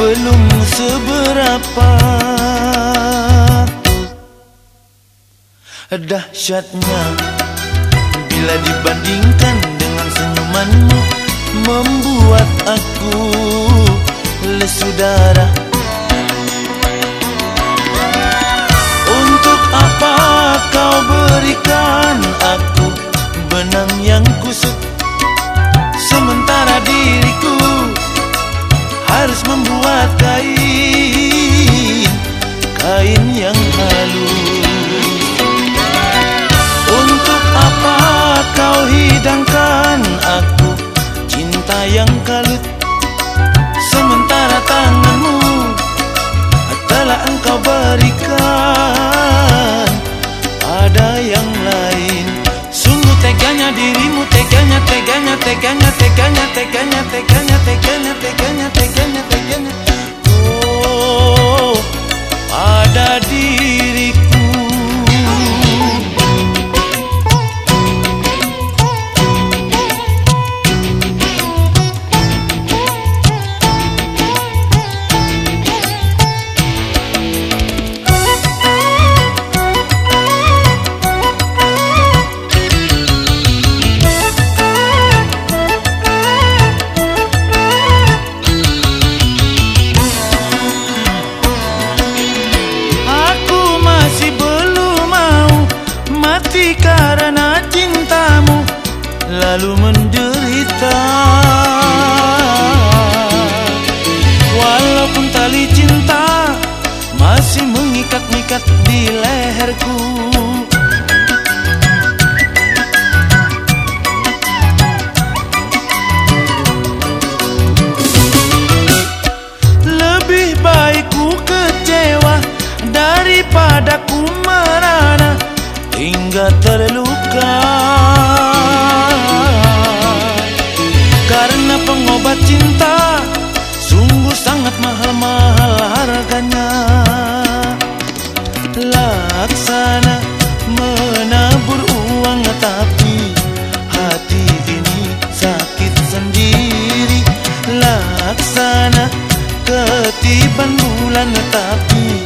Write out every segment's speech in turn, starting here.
belum seberapa. Dahsyatnya bila dibandingkan dengan senyumanmu Membuat aku lesu darah. Untuk apa kau berikan aku benang yang kusut? Sementara diriku yang kalut Sementara tanganmu Telah engkau berikan Pada yang lain Sungguh teganya dirimu Teganya, teganya, teganya, teganya, teganya, teganya, teganya, teganya, teganya, teganya Lalu menderita. Walaupun tali cinta masih mengikat-ikat Laksana ketiban bulan tapi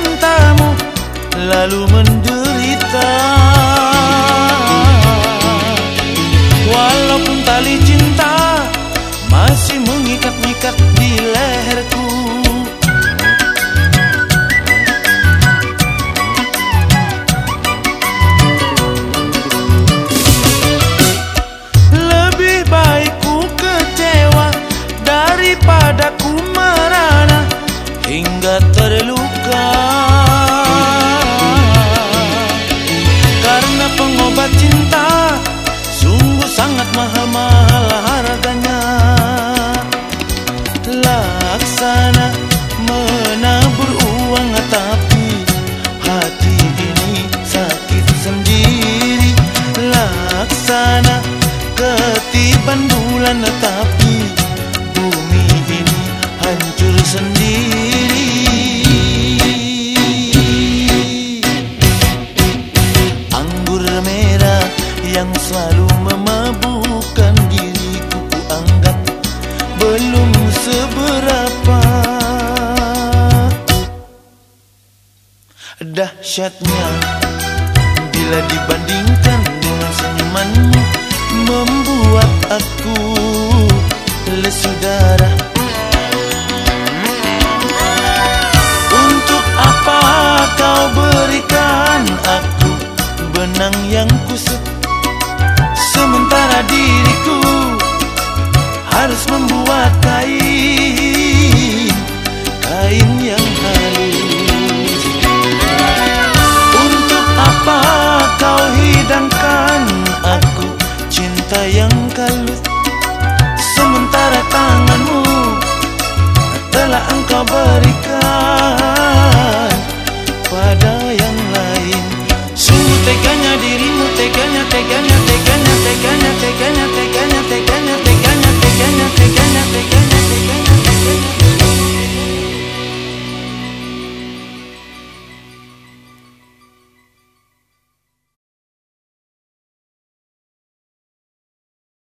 cintamu Lalu menderita. Walaupun tali cinta masih mengikat-ikat di leherku yang selalu memabukkan diriku ku anggap belum seberapa. Dahsyatnya bila dibandingkan dengan senyumanmu membuat aku lesu darah. somebody